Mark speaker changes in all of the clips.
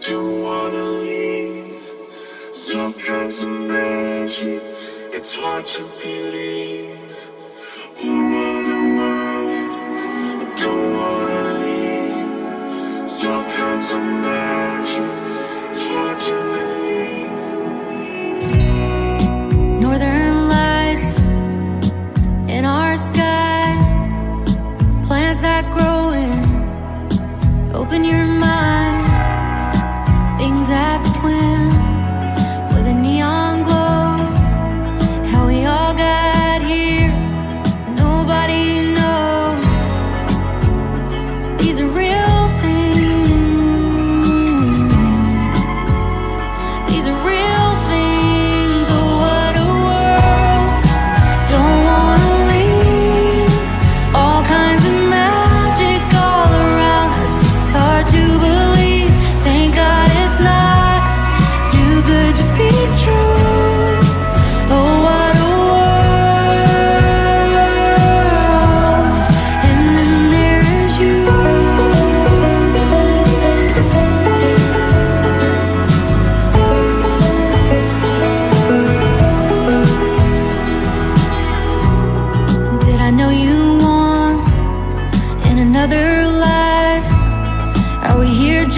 Speaker 1: Don't wanna leave. Some kinds of magic, it's hard to believe. Who run around, I don't wanna leave. Some kinds of magic, it's hard to believe.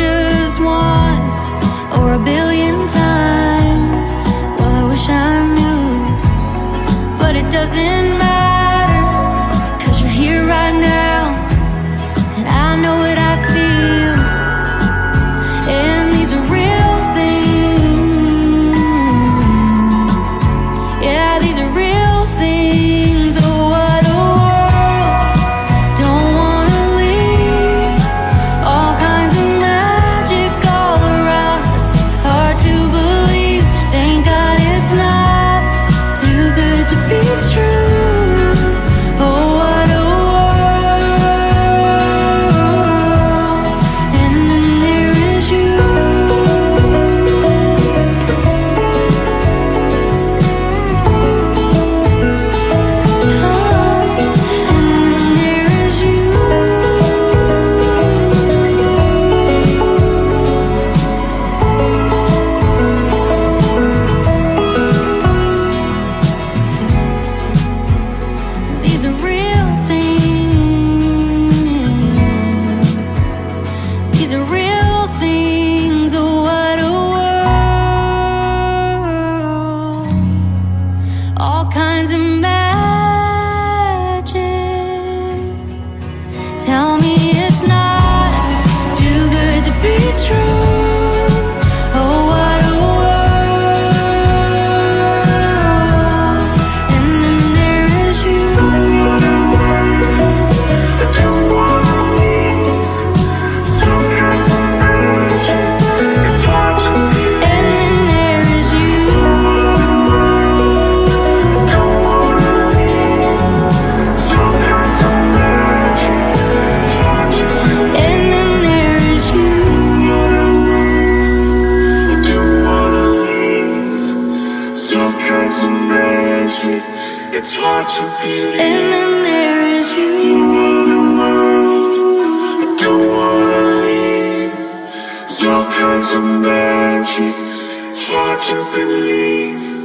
Speaker 2: just want real It's hard to believe. And then there is you. You run the world.
Speaker 1: I don't wanna leave. All kinds of magic. It's hard to believe.